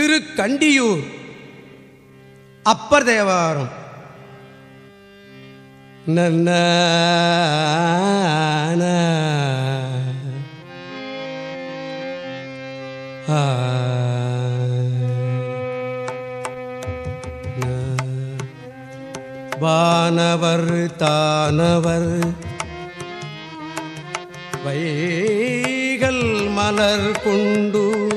திருக்கண்டியூர். அப்பர் தேவாரம். நன்ன வானவர் தானவர். வைகள் மலர் கொண்டு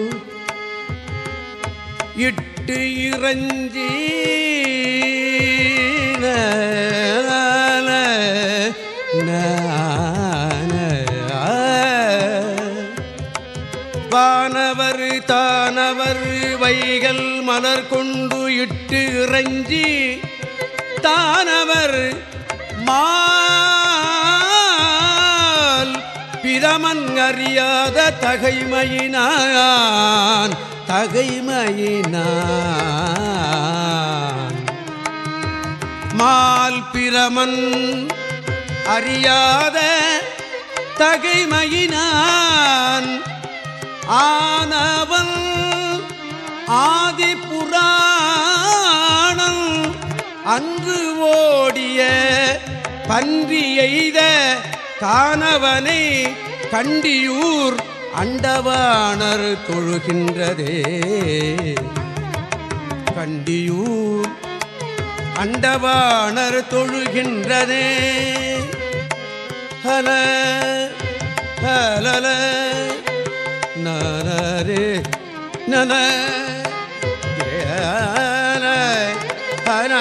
இட்டு இறஞ்சி வானவர் தானவர் வைகள் மலர் கொண்டு இட்டு இறஞ்சி தானவர் மா பிரமன் அறியாத தகைமையினான் தகைமையினான். மால் பிரமன் அறியாத தகைமையினான் ஆனவன் ஆதிபுராணம் அன்று ஓடிய பன்றி எய்த காணவனை கண்டியூர் அண்டவாணர் தொழுகின்றதே. கண்டியூர் அண்டவாணர் தொழுகின்றதே. ஹல ஹலல நரே நன ஹன